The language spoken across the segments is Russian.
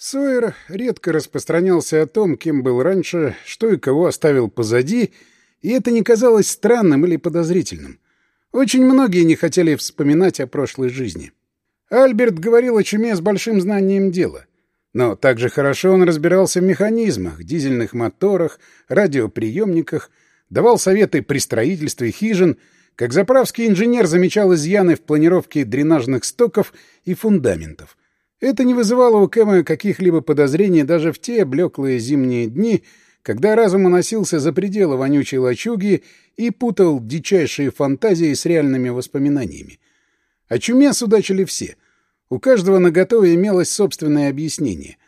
Сойер редко распространялся о том, кем был раньше, что и кого оставил позади, и это не казалось странным или подозрительным. Очень многие не хотели вспоминать о прошлой жизни. Альберт говорил о чуме с большим знанием дела. Но также хорошо он разбирался в механизмах, дизельных моторах, радиоприемниках, давал советы при строительстве хижин, как заправский инженер замечал изъяны в планировке дренажных стоков и фундаментов. Это не вызывало у Кэма каких-либо подозрений даже в те блеклые зимние дни, когда разум уносился за пределы вонючей лачуги и путал дичайшие фантазии с реальными воспоминаниями. О чуме судачили все. У каждого наготове имелось собственное объяснение.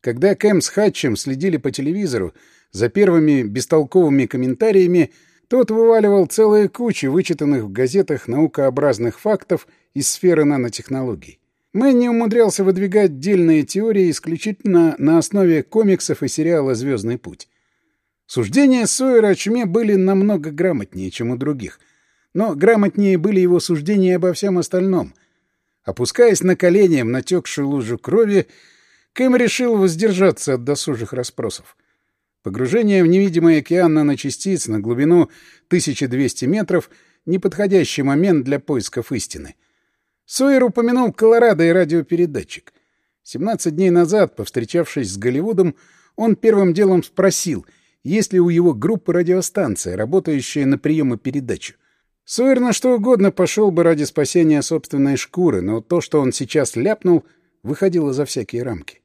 Когда Кэм с Хатчем следили по телевизору за первыми бестолковыми комментариями, тот вываливал целые кучи вычитанных в газетах наукообразных фактов из сферы нанотехнологий. Мэнни умудрялся выдвигать дельные теории исключительно на основе комиксов и сериала «Звездный путь». Суждения Сойера о чуме были намного грамотнее, чем у других. Но грамотнее были его суждения обо всем остальном. Опускаясь на колени в натекшую лужу крови, Кэм решил воздержаться от досужих расспросов. Погружение в невидимый океан наночастиц на глубину 1200 метров — неподходящий момент для поисков истины — Сойер упомянул Колорадо и радиопередатчик. 17 дней назад, повстречавшись с Голливудом, он первым делом спросил, есть ли у его группы радиостанция, работающая на прием и передачу. Сойер на что угодно пошел бы ради спасения собственной шкуры, но то, что он сейчас ляпнул, выходило за всякие рамки.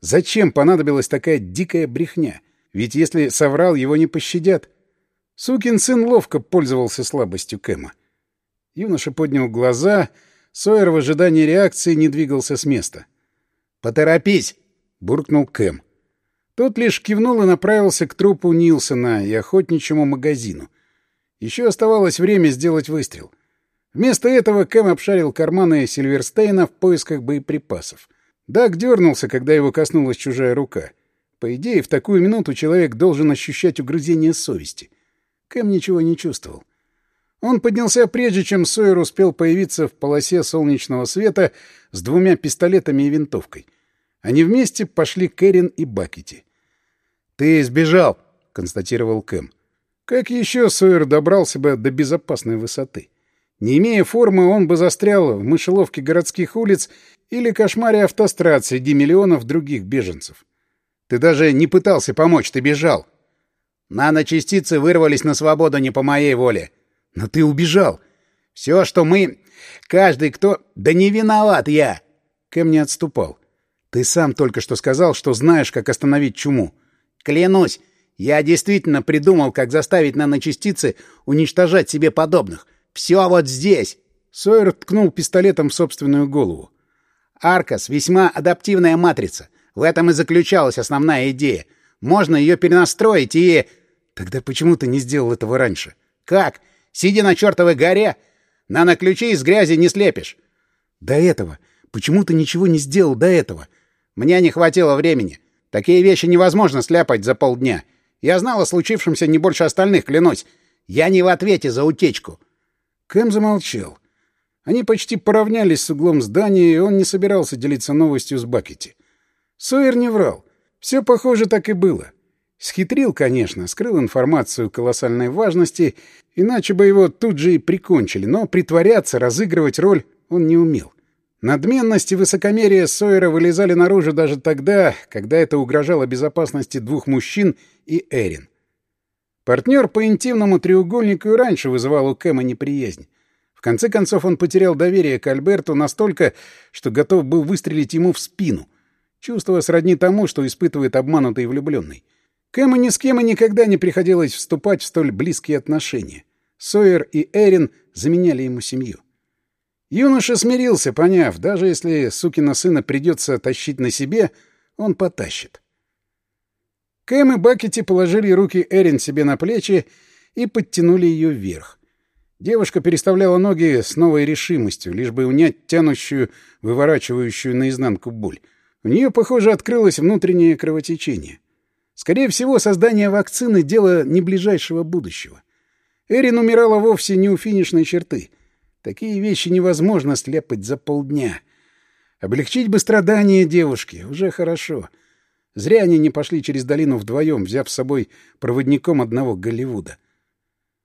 Зачем понадобилась такая дикая брехня? Ведь если соврал, его не пощадят. Сукин сын ловко пользовался слабостью Кэма. Юноша поднял глаза Сойер в ожидании реакции не двигался с места. «Поторопись!» — буркнул Кэм. Тот лишь кивнул и направился к трупу Нилсона и охотничьему магазину. Еще оставалось время сделать выстрел. Вместо этого Кэм обшарил карманы Сильверстейна в поисках боеприпасов. Даг дернулся, когда его коснулась чужая рука. По идее, в такую минуту человек должен ощущать угрызение совести. Кэм ничего не чувствовал. Он поднялся прежде, чем Сойер успел появиться в полосе солнечного света с двумя пистолетами и винтовкой. Они вместе пошли к Эрин и Бакети. «Ты сбежал», — констатировал Кэм. Как еще Сойер добрался бы до безопасной высоты? Не имея формы, он бы застрял в мышеловке городских улиц или кошмаре автострад среди миллионов других беженцев. Ты даже не пытался помочь, ты бежал. Наночастицы вырвались на свободу не по моей воле. Но ты убежал. Все, что мы... Каждый, кто... Да не виноват я!» Кэм не отступал. «Ты сам только что сказал, что знаешь, как остановить чуму». «Клянусь, я действительно придумал, как заставить наночастицы уничтожать себе подобных. Все вот здесь!» Сойер ткнул пистолетом в собственную голову. «Аркас — весьма адаптивная матрица. В этом и заключалась основная идея. Можно ее перенастроить и...» «Тогда почему ты не сделал этого раньше?» «Как? Сидя на чертовой горе, наноключи из грязи не слепишь. До этого. Почему ты ничего не сделал до этого? Мне не хватило времени. Такие вещи невозможно сляпать за полдня. Я знал о случившемся не больше остальных, клянусь. Я не в ответе за утечку. Кэм замолчал. Они почти поравнялись с углом здания, и он не собирался делиться новостью с Бакетти. Сойер не врал. Все, похоже, так и было. Схитрил, конечно, скрыл информацию колоссальной важности, иначе бы его тут же и прикончили, но притворяться, разыгрывать роль он не умел. Надменность и высокомерие Сойера вылезали наружу даже тогда, когда это угрожало безопасности двух мужчин и Эрин. Партнер по интимному треугольнику и раньше вызывал у Кэма неприязнь. В конце концов он потерял доверие к Альберту настолько, что готов был выстрелить ему в спину. Чувство сродни тому, что испытывает обманутый влюбленный. Кэму ни с кем и никогда не приходилось вступать в столь близкие отношения. Сойер и Эрин заменяли ему семью. Юноша смирился, поняв, даже если сукина сына придется тащить на себе, он потащит. Кэм и Бакетти положили руки Эрин себе на плечи и подтянули ее вверх. Девушка переставляла ноги с новой решимостью, лишь бы унять тянущую, выворачивающую наизнанку боль. У нее, похоже, открылось внутреннее кровотечение. Скорее всего, создание вакцины — дело не ближайшего будущего. Эрин умирала вовсе не у финишной черты. Такие вещи невозможно слепать за полдня. Облегчить бы страдания девушки. Уже хорошо. Зря они не пошли через долину вдвоем, взяв с собой проводником одного Голливуда.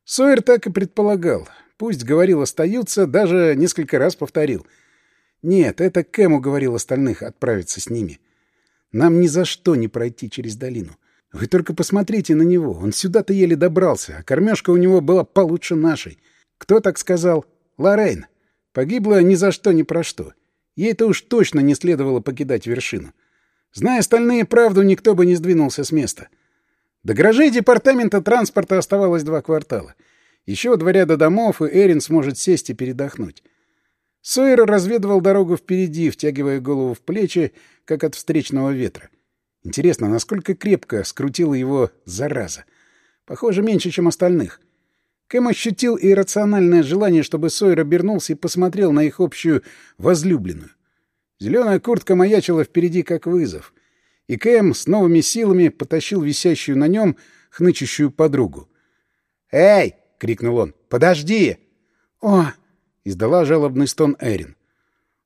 Сойер так и предполагал. Пусть говорил «остаются», даже несколько раз повторил. Нет, это Кэм уговорил остальных отправиться с ними. Нам ни за что не пройти через долину. Вы только посмотрите на него. Он сюда-то еле добрался, а кормежка у него была получше нашей. Кто так сказал? Лоррейн. Погибла ни за что, ни про что. Ей-то уж точно не следовало покидать вершину. Зная остальные правду, никто бы не сдвинулся с места. До гаражей департамента транспорта оставалось два квартала. Еще два ряда домов, и Эрин сможет сесть и передохнуть. Сойер разведывал дорогу впереди, втягивая голову в плечи, как от встречного ветра. Интересно, насколько крепко скрутила его зараза. Похоже, меньше, чем остальных. Кэм ощутил иррациональное желание, чтобы Сойер обернулся и посмотрел на их общую возлюбленную. Зеленая куртка маячила впереди, как вызов. И Кэм с новыми силами потащил висящую на нем хнычущую подругу. «Эй!» — крикнул он. «Подожди!» «О!» — издала жалобный стон Эрин.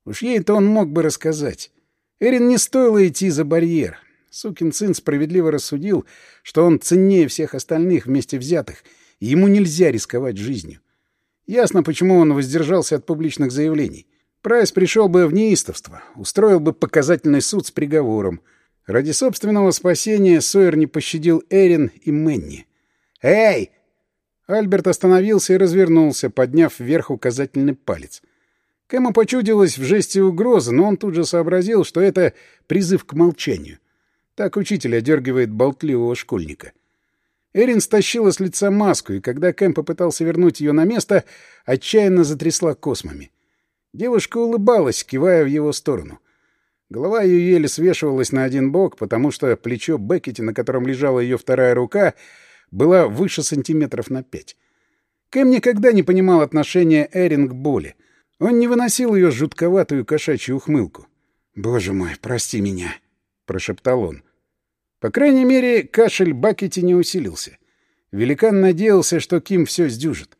Уж ей-то он мог бы рассказать. Эрин не стоило идти за барьер. Сукин сын справедливо рассудил, что он ценнее всех остальных вместе взятых, и ему нельзя рисковать жизнью. Ясно, почему он воздержался от публичных заявлений. Прайс пришел бы в неистовство, устроил бы показательный суд с приговором. Ради собственного спасения Сойер не пощадил Эрин и Мэнни. «Эй!» Альберт остановился и развернулся, подняв вверх указательный палец. Кэму почудилось в жесте угрозы, но он тут же сообразил, что это призыв к молчанию. Так учитель одергивает болтливого школьника. Эрин стащила с лица маску, и когда Кэм попытался вернуть ее на место, отчаянно затрясла космами. Девушка улыбалась, кивая в его сторону. Голова ее еле свешивалась на один бок, потому что плечо Беккети, на котором лежала ее вторая рука, было выше сантиметров на пять. Кэм никогда не понимал отношения Эрин к боли. Он не выносил ее жутковатую кошачью ухмылку. «Боже мой, прости меня», — прошептал он. По крайней мере, кашель Бакетти не усилился. Великан надеялся, что Ким все сдюжит.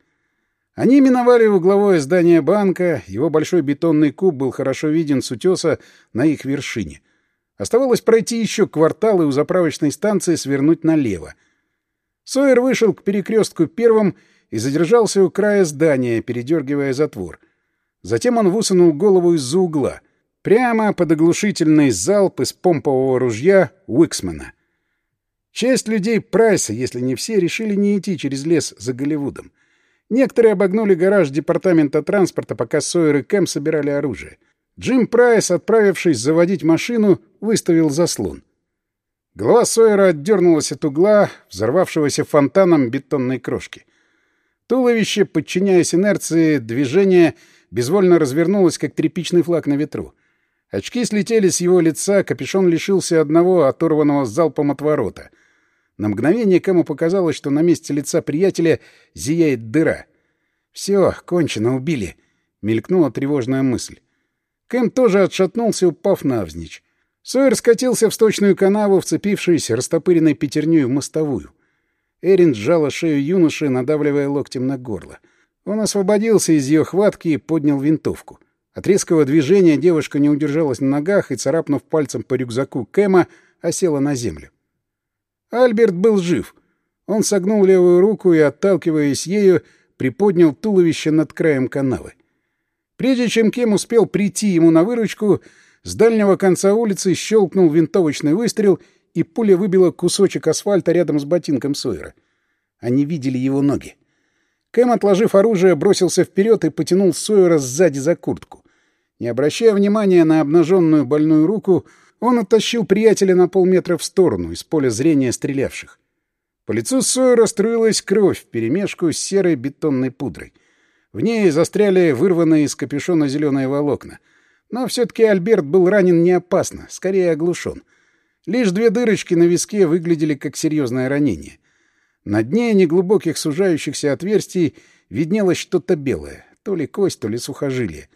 Они миновали угловое здание банка, его большой бетонный куб был хорошо виден с утеса на их вершине. Оставалось пройти еще квартал и у заправочной станции свернуть налево. Сойер вышел к перекрестку первым и задержался у края здания, передергивая затвор. Затем он высунул голову из-за угла. Прямо под оглушительный залп из помпового ружья Уиксмана. Часть людей Прайса, если не все, решили не идти через лес за Голливудом. Некоторые обогнули гараж департамента транспорта, пока Сойер и Кэм собирали оружие. Джим Прайс, отправившись заводить машину, выставил заслон. Голова Сойера отдернулась от угла, взорвавшегося фонтаном бетонной крошки. Туловище, подчиняясь инерции движения, безвольно развернулось, как тряпичный флаг на ветру. Очки слетели с его лица, капюшон лишился одного оторванного залпом от ворота. На мгновение Кэму показалось, что на месте лица приятеля зияет дыра. «Все, кончено, убили», — мелькнула тревожная мысль. Кэм тоже отшатнулся, упав навзничь. Сойер скатился в сточную канаву, вцепившись растопыренной пятерней в мостовую. Эрин сжала шею юноши, надавливая локтем на горло. Он освободился из ее хватки и поднял винтовку. От резкого движения девушка не удержалась на ногах и, царапнув пальцем по рюкзаку Кэма, осела на землю. Альберт был жив. Он согнул левую руку и, отталкиваясь ею, приподнял туловище над краем канавы. Прежде чем Кем успел прийти ему на выручку, с дальнего конца улицы щелкнул винтовочный выстрел, и пуля выбила кусочек асфальта рядом с ботинком Сойера. Они видели его ноги. Кэм, отложив оружие, бросился вперед и потянул Сойера сзади за куртку. Не обращая внимания на обнаженную больную руку, он оттащил приятеля на полметра в сторону, из поля зрения стрелявших. По лицу Сойера струилась кровь вперемешку с серой бетонной пудрой. В ней застряли вырванные из капюшона зеленые волокна. Но все-таки Альберт был ранен не опасно, скорее оглушен. Лишь две дырочки на виске выглядели как серьезное ранение. На дне неглубоких сужающихся отверстий виднелось что-то белое, то ли кость, то ли сухожилие.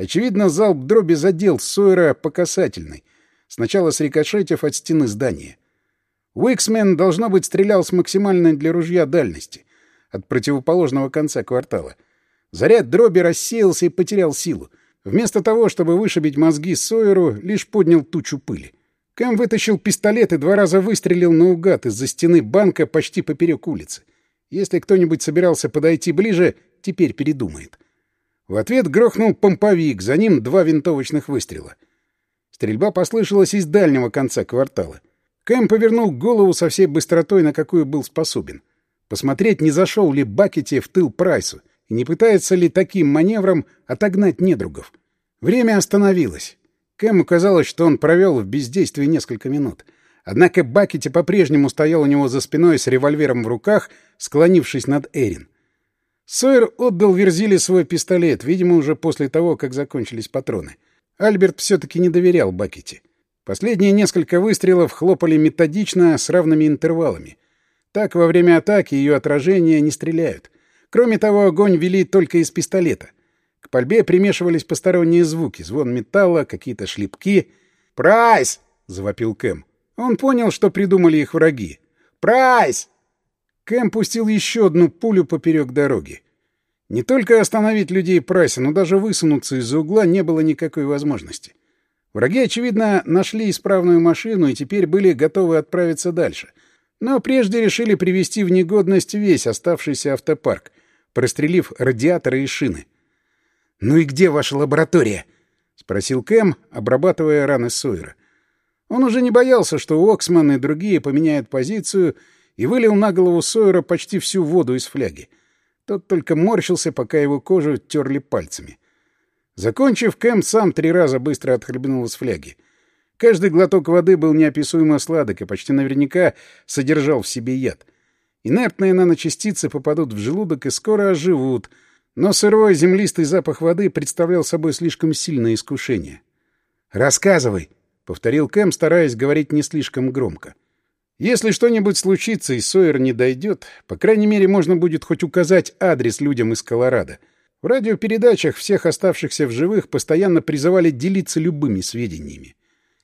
Очевидно, залп дроби задел Сойера по касательной, сначала срикошетив от стены здания. Уиксмен, должно быть, стрелял с максимальной для ружья дальности, от противоположного конца квартала. Заряд дроби рассеялся и потерял силу. Вместо того, чтобы вышибить мозги Сойеру, лишь поднял тучу пыли. Кэм вытащил пистолет и два раза выстрелил наугад из-за стены банка почти поперек улицы. Если кто-нибудь собирался подойти ближе, теперь передумает. В ответ грохнул помповик, за ним два винтовочных выстрела. Стрельба послышалась из дальнего конца квартала. Кэм повернул голову со всей быстротой, на какую был способен. Посмотреть, не зашел ли Бакетти в тыл Прайсу, и не пытается ли таким маневром отогнать недругов. Время остановилось. Кэму казалось, что он провел в бездействии несколько минут. Однако Бакетти по-прежнему стоял у него за спиной с револьвером в руках, склонившись над Эрин. Сойер отдал Верзиле свой пистолет, видимо, уже после того, как закончились патроны. Альберт все-таки не доверял Бакетти. Последние несколько выстрелов хлопали методично, с равными интервалами. Так во время атаки ее отражения не стреляют. Кроме того, огонь вели только из пистолета. К пальбе примешивались посторонние звуки, звон металла, какие-то шлепки. «Прайс!» — завопил Кэм. Он понял, что придумали их враги. «Прайс!» Кэм пустил еще одну пулю поперек дороги. Не только остановить людей Прайса, но даже высунуться из-за угла не было никакой возможности. Враги, очевидно, нашли исправную машину и теперь были готовы отправиться дальше. Но прежде решили привести в негодность весь оставшийся автопарк, прострелив радиаторы и шины. «Ну и где ваша лаборатория?» — спросил Кэм, обрабатывая раны Сойера. Он уже не боялся, что Оксман и другие поменяют позицию, и вылил на голову Сойера почти всю воду из фляги. Тот только морщился, пока его кожу терли пальцами. Закончив, Кэм сам три раза быстро отхлебнул из фляги. Каждый глоток воды был неописуемо сладок и почти наверняка содержал в себе яд. Инертные наночастицы попадут в желудок и скоро оживут, но сырой землистый запах воды представлял собой слишком сильное искушение. «Рассказывай», — повторил Кэм, стараясь говорить не слишком громко. «Если что-нибудь случится и Сойер не дойдет, по крайней мере, можно будет хоть указать адрес людям из Колорадо. В радиопередачах всех оставшихся в живых постоянно призывали делиться любыми сведениями.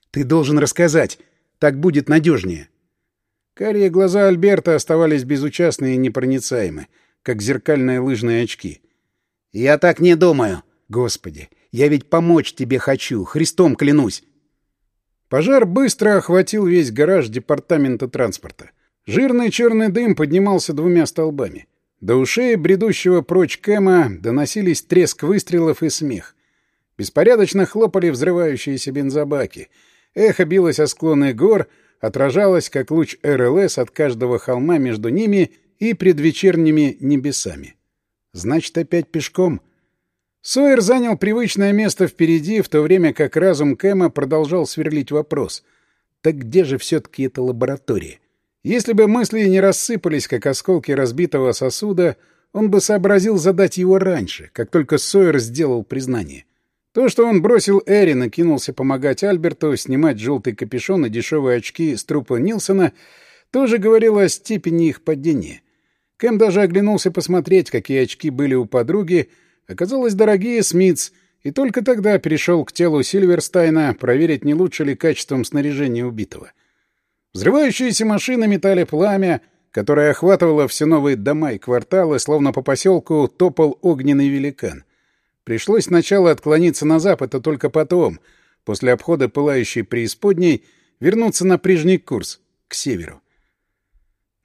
«Ты должен рассказать. Так будет надежнее». Карие глаза Альберта оставались безучастны и непроницаемы, как зеркальные лыжные очки. «Я так не думаю. Господи, я ведь помочь тебе хочу, Христом клянусь!» Пожар быстро охватил весь гараж департамента транспорта. Жирный черный дым поднимался двумя столбами. До ушей бредущего прочь Кэма доносились треск выстрелов и смех. Беспорядочно хлопали взрывающиеся бензобаки. Эхо билось о склоны гор — отражалось, как луч РЛС от каждого холма между ними и предвечерними небесами. Значит, опять пешком. Сойер занял привычное место впереди, в то время как разум Кэма продолжал сверлить вопрос. Так где же все-таки эта лаборатория? Если бы мысли не рассыпались, как осколки разбитого сосуда, он бы сообразил задать его раньше, как только Сойер сделал признание. То, что он бросил Эрин и кинулся помогать Альберту снимать желтый капюшон и дешевые очки с трупа Нилсона, тоже говорило о степени их падения. Кэм даже оглянулся посмотреть, какие очки были у подруги. Оказалось, дорогие Смитс, и только тогда перешел к телу Сильверстайна проверить, не лучше ли качеством снаряжения убитого. Взрывающиеся машины метали пламя, которое охватывало все новые дома и кварталы, словно по поселку топал огненный великан. Пришлось сначала отклониться на запад, а только потом, после обхода пылающей преисподней, вернуться на прежний курс, к северу.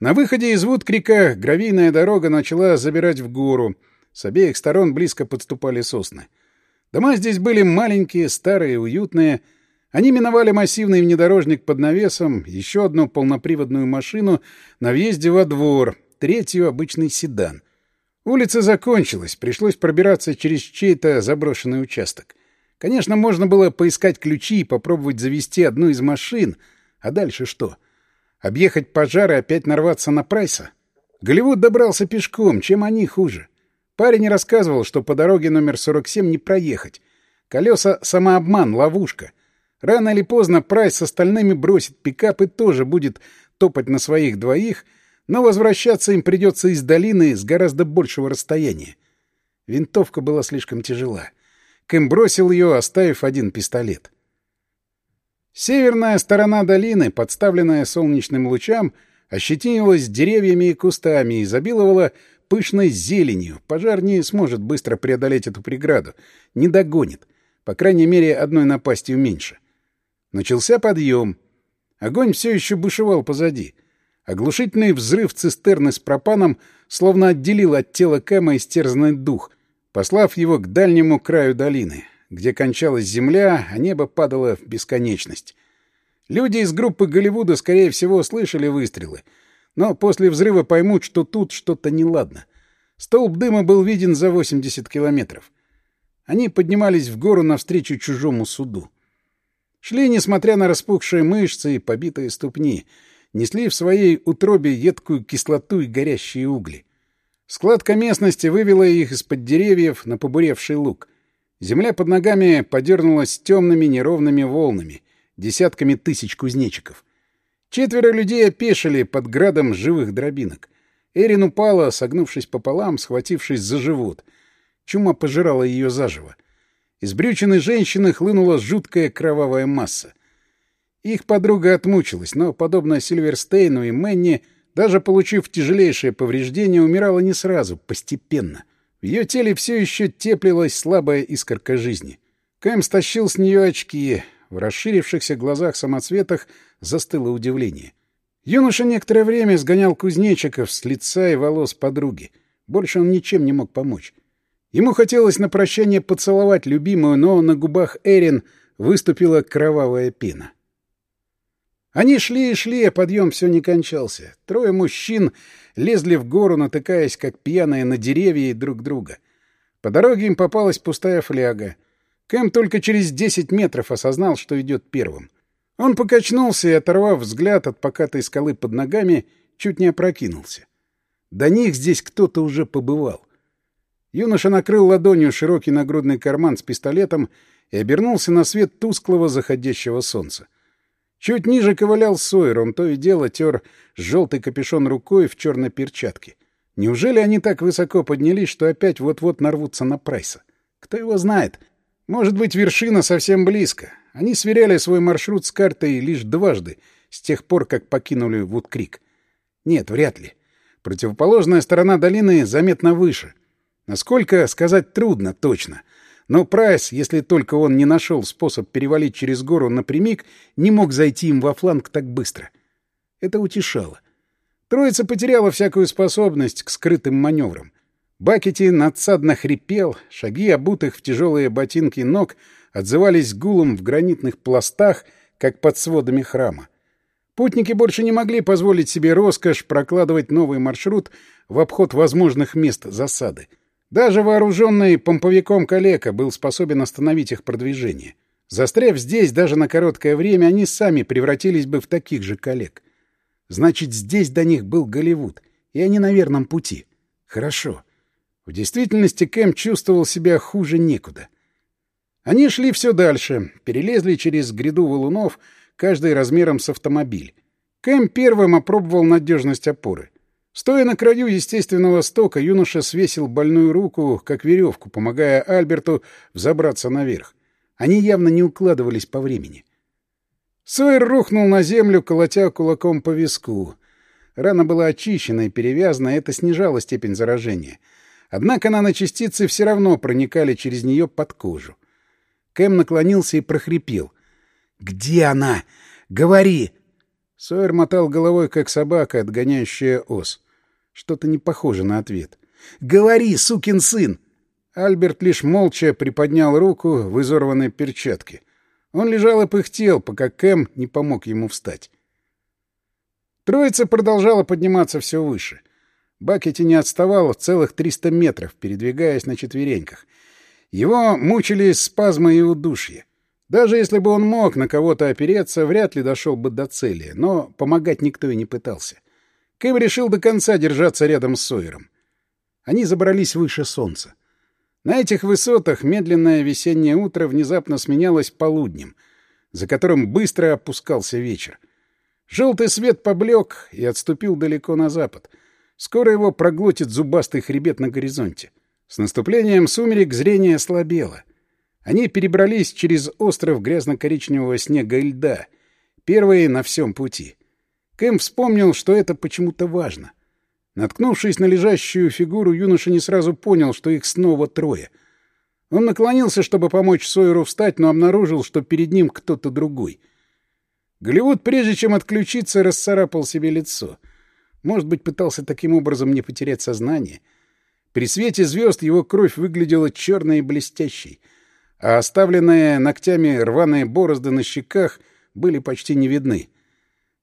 На выходе из Вудкрика гравийная дорога начала забирать в гору. С обеих сторон близко подступали сосны. Дома здесь были маленькие, старые, уютные. Они миновали массивный внедорожник под навесом, еще одну полноприводную машину на въезде во двор, третью — обычный седан — Улица закончилась, пришлось пробираться через чей-то заброшенный участок. Конечно, можно было поискать ключи и попробовать завести одну из машин. А дальше что? Объехать пожар и опять нарваться на Прайса? Голливуд добрался пешком, чем они хуже. Парень рассказывал, что по дороге номер 47 не проехать. Колеса — самообман, ловушка. Рано или поздно Прайс с остальными бросит пикап и тоже будет топать на своих двоих — но возвращаться им придется из долины с гораздо большего расстояния. Винтовка была слишком тяжела. Кэм бросил ее, оставив один пистолет. Северная сторона долины, подставленная солнечным лучам, ощетинилась деревьями и кустами и забиловала пышной зеленью. Пожар не сможет быстро преодолеть эту преграду, не догонит. По крайней мере, одной напастью меньше. Начался подъем. Огонь все еще бушевал позади. Оглушительный взрыв цистерны с пропаном словно отделил от тела Кэма истерзанный дух, послав его к дальнему краю долины, где кончалась земля, а небо падало в бесконечность. Люди из группы Голливуда, скорее всего, слышали выстрелы, но после взрыва поймут, что тут что-то неладно. Столб дыма был виден за 80 километров. Они поднимались в гору навстречу чужому суду. Шли, несмотря на распухшие мышцы и побитые ступни, несли в своей утробе едкую кислоту и горящие угли. Складка местности вывела их из-под деревьев на побуревший луг. Земля под ногами подернулась темными неровными волнами, десятками тысяч кузнечиков. Четверо людей опешили под градом живых дробинок. Эрин упала, согнувшись пополам, схватившись за живот. Чума пожирала ее заживо. Из брючины женщины хлынула жуткая кровавая масса. Их подруга отмучилась, но, подобно Сильверстейну и Мэнни, даже получив тяжелейшее повреждение, умирала не сразу, постепенно. В ее теле все еще теплилась слабая искорка жизни. Кэм стащил с нее очки. В расширившихся глазах самоцветах застыло удивление. Юноша некоторое время сгонял кузнечиков с лица и волос подруги. Больше он ничем не мог помочь. Ему хотелось на прощание поцеловать любимую, но на губах Эрин выступила кровавая пена. Они шли и шли, а подъем все не кончался. Трое мужчин лезли в гору, натыкаясь, как пьяные, на деревья и друг друга. По дороге им попалась пустая фляга. Кэм только через десять метров осознал, что идет первым. Он покачнулся и, оторвав взгляд от покатой скалы под ногами, чуть не опрокинулся. До них здесь кто-то уже побывал. Юноша накрыл ладонью широкий нагрудный карман с пистолетом и обернулся на свет тусклого заходящего солнца. Чуть ниже ковылял Сойер, он то и дело тер желтый капюшон рукой в черной перчатке. Неужели они так высоко поднялись, что опять вот-вот нарвутся на Прайса? Кто его знает? Может быть, вершина совсем близко. Они сверяли свой маршрут с картой лишь дважды, с тех пор, как покинули Вудкрик. Нет, вряд ли. Противоположная сторона долины заметно выше — Насколько, сказать трудно точно. Но Прайс, если только он не нашел способ перевалить через гору напрямик, не мог зайти им во фланг так быстро. Это утешало. Троица потеряла всякую способность к скрытым маневрам. Бакети надсадно хрипел, шаги обутых в тяжелые ботинки ног отзывались гулом в гранитных пластах, как под сводами храма. Путники больше не могли позволить себе роскошь прокладывать новый маршрут в обход возможных мест засады — даже вооруженный помповиком калека был способен остановить их продвижение. Застряв здесь даже на короткое время, они сами превратились бы в таких же коллег. Значит, здесь до них был Голливуд, и они на верном пути. Хорошо. В действительности Кэм чувствовал себя хуже некуда. Они шли все дальше, перелезли через гряду валунов, каждый размером с автомобиль. Кэм первым опробовал надежность опоры. Стоя на краю естественного стока, юноша свесил больную руку, как веревку, помогая Альберту взобраться наверх. Они явно не укладывались по времени. Сойер рухнул на землю, колотя кулаком по виску. Рана была очищена и перевязана, это снижало степень заражения. Однако наночастицы все равно проникали через нее под кожу. Кэм наклонился и прохрипел. «Где она? Говори!» Сойер мотал головой, как собака, отгоняющая ос. Что-то не похоже на ответ. «Говори, сукин сын!» Альберт лишь молча приподнял руку в изорванной перчатке. Он лежал и пыхтел, пока Кэм не помог ему встать. Троица продолжала подниматься все выше. Бакетти не отставал в целых 300 метров, передвигаясь на четвереньках. Его мучили спазмы и удушье. Даже если бы он мог на кого-то опереться, вряд ли дошел бы до цели, но помогать никто и не пытался. Кэм решил до конца держаться рядом с Сойером. Они забрались выше солнца. На этих высотах медленное весеннее утро внезапно сменялось полуднем, за которым быстро опускался вечер. Желтый свет поблек и отступил далеко на запад. Скоро его проглотит зубастый хребет на горизонте. С наступлением сумерек зрение слабело — они перебрались через остров грязно-коричневого снега и льда, первые на всем пути. Кэм вспомнил, что это почему-то важно. Наткнувшись на лежащую фигуру, юноша не сразу понял, что их снова трое. Он наклонился, чтобы помочь Сойеру встать, но обнаружил, что перед ним кто-то другой. Голливуд, прежде чем отключиться, расцарапал себе лицо. Может быть, пытался таким образом не потерять сознание. При свете звезд его кровь выглядела черной и блестящей, а оставленные ногтями рваные борозды на щеках были почти не видны.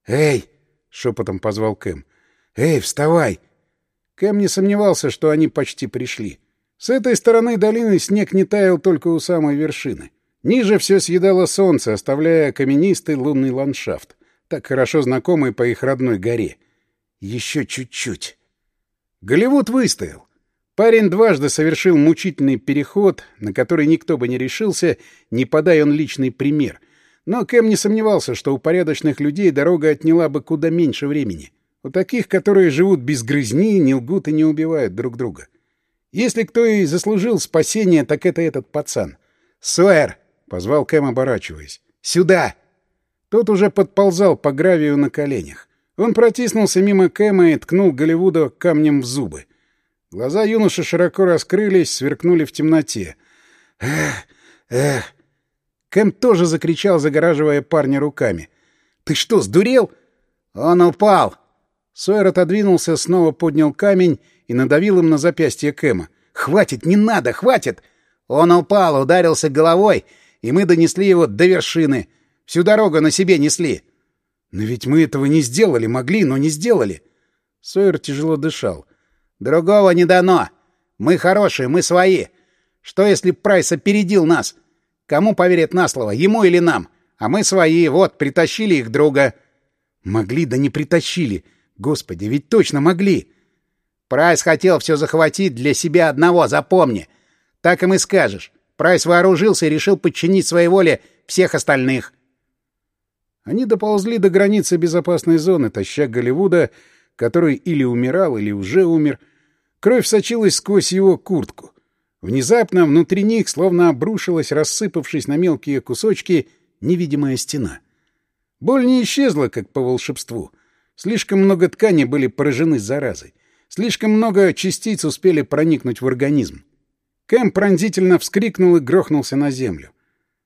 «Эй!» — шепотом позвал Кэм. «Эй, вставай!» Кэм не сомневался, что они почти пришли. С этой стороны долины снег не таял только у самой вершины. Ниже все съедало солнце, оставляя каменистый лунный ландшафт, так хорошо знакомый по их родной горе. Еще чуть-чуть. Голливуд выстоял. Парень дважды совершил мучительный переход, на который никто бы не решился, не подай он личный пример. Но Кэм не сомневался, что у порядочных людей дорога отняла бы куда меньше времени. У таких, которые живут без грызни, не лгут и не убивают друг друга. Если кто и заслужил спасение, так это этот пацан. «Суэр!» — позвал Кэм, оборачиваясь. «Сюда!» Тот уже подползал по гравию на коленях. Он протиснулся мимо Кэма и ткнул Голливуда камнем в зубы. Глаза юноши широко раскрылись, сверкнули в темноте. «Эх! Эх!» Кэм тоже закричал, загораживая парня руками. «Ты что, сдурел?» «Он упал!» Сойер отодвинулся, снова поднял камень и надавил им на запястье Кэма. «Хватит, не надо, хватит!» Он упал, ударился головой, и мы донесли его до вершины. Всю дорогу на себе несли. «Но ведь мы этого не сделали, могли, но не сделали». Сойер тяжело дышал. «Другого не дано. Мы хорошие, мы свои. Что, если Прайс опередил нас? Кому поверят на слово, ему или нам? А мы свои, вот, притащили их друга». «Могли, да не притащили. Господи, ведь точно могли. Прайс хотел все захватить для себя одного, запомни. Так им и скажешь. Прайс вооружился и решил подчинить своей воле всех остальных. Они доползли до границы безопасной зоны, таща Голливуда, который или умирал, или уже умер. Кровь сочилась сквозь его куртку. Внезапно внутри них словно обрушилась, рассыпавшись на мелкие кусочки, невидимая стена. Боль не исчезла, как по волшебству — Слишком много тканей были поражены заразой. Слишком много частиц успели проникнуть в организм. Кэм пронзительно вскрикнул и грохнулся на землю.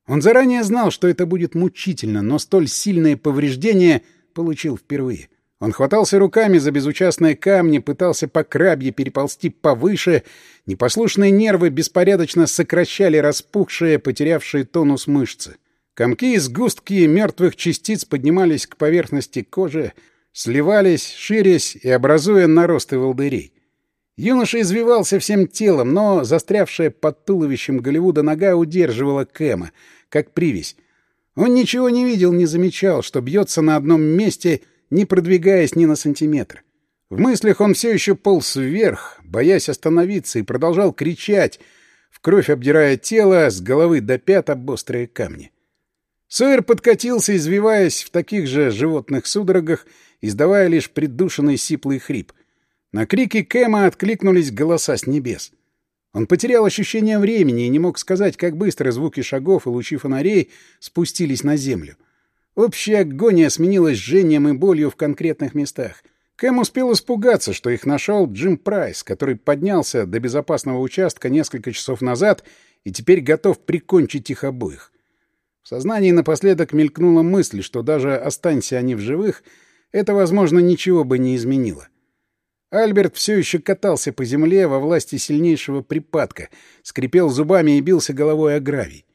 Он заранее знал, что это будет мучительно, но столь сильное повреждение получил впервые. Он хватался руками за безучастные камни, пытался по крабье переползти повыше. Непослушные нервы беспорядочно сокращали распухшие, потерявшие тонус мышцы. Комки и сгустки мертвых частиц поднимались к поверхности кожи, сливались, ширясь и образуя наросты волдырей. Юноша извивался всем телом, но застрявшая под туловищем Голливуда нога удерживала Кэма, как привязь. Он ничего не видел, не замечал, что бьется на одном месте, не продвигаясь ни на сантиметр. В мыслях он все еще полз вверх, боясь остановиться, и продолжал кричать, в кровь обдирая тело с головы до пят об острые камни. Сойер подкатился, извиваясь в таких же животных судорогах, издавая лишь придушенный сиплый хрип. На крики Кэма откликнулись голоса с небес. Он потерял ощущение времени и не мог сказать, как быстро звуки шагов и лучи фонарей спустились на землю. Общая агония сменилась жжением и болью в конкретных местах. Кэм успел испугаться, что их нашел Джим Прайс, который поднялся до безопасного участка несколько часов назад и теперь готов прикончить их обоих. В сознании напоследок мелькнула мысль, что даже останься они в живых — это, возможно, ничего бы не изменило. Альберт все еще катался по земле во власти сильнейшего припадка, скрипел зубами и бился головой о гравий.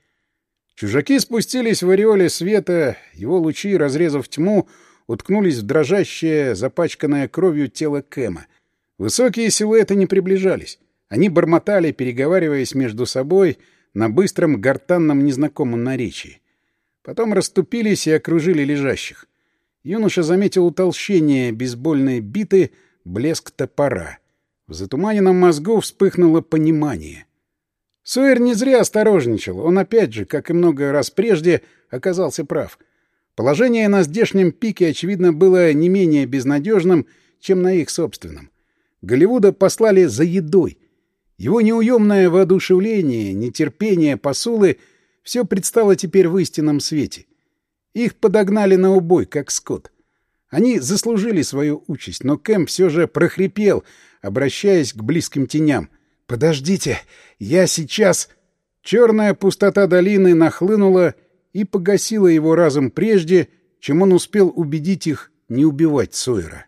Чужаки спустились в ореоле света, его лучи, разрезав тьму, уткнулись в дрожащее, запачканное кровью тело Кэма. Высокие силуэты не приближались. Они бормотали, переговариваясь между собой на быстром гортанном незнакомом наречии. Потом расступились и окружили лежащих. Юноша заметил утолщение бейсбольной биты, блеск топора. В затуманенном мозгу вспыхнуло понимание. Суэр не зря осторожничал. Он опять же, как и много раз прежде, оказался прав. Положение на здешнем пике, очевидно, было не менее безнадежным, чем на их собственном. Голливуда послали за едой. Его неуемное воодушевление, нетерпение, посулы — все предстало теперь в истинном свете. Их подогнали на убой, как скот. Они заслужили свою участь, но Кэм все же прохрипел, обращаясь к близким теням. «Подождите, я сейчас...» Черная пустота долины нахлынула и погасила его разом прежде, чем он успел убедить их не убивать Сойера.